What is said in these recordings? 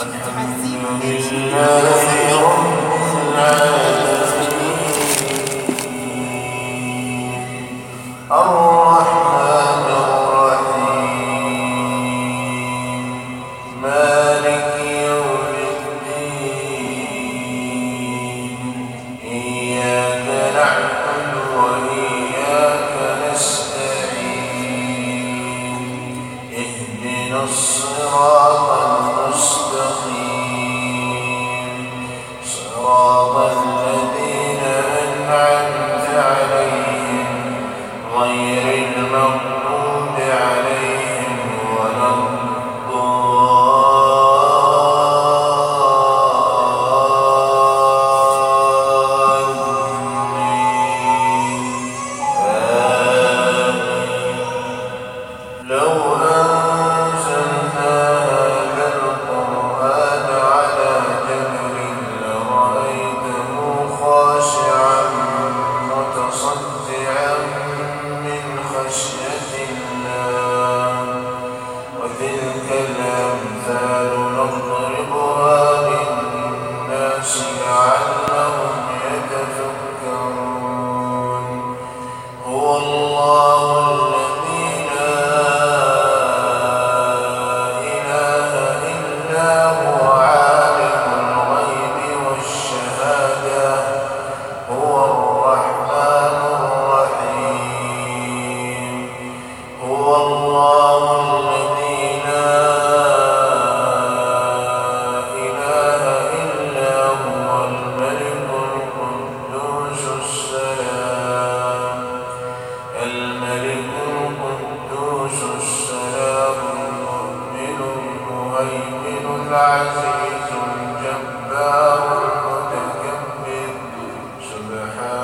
الحمد in the mountain. Allah. العزيز الجبار المتكبر سبحان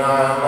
Amen.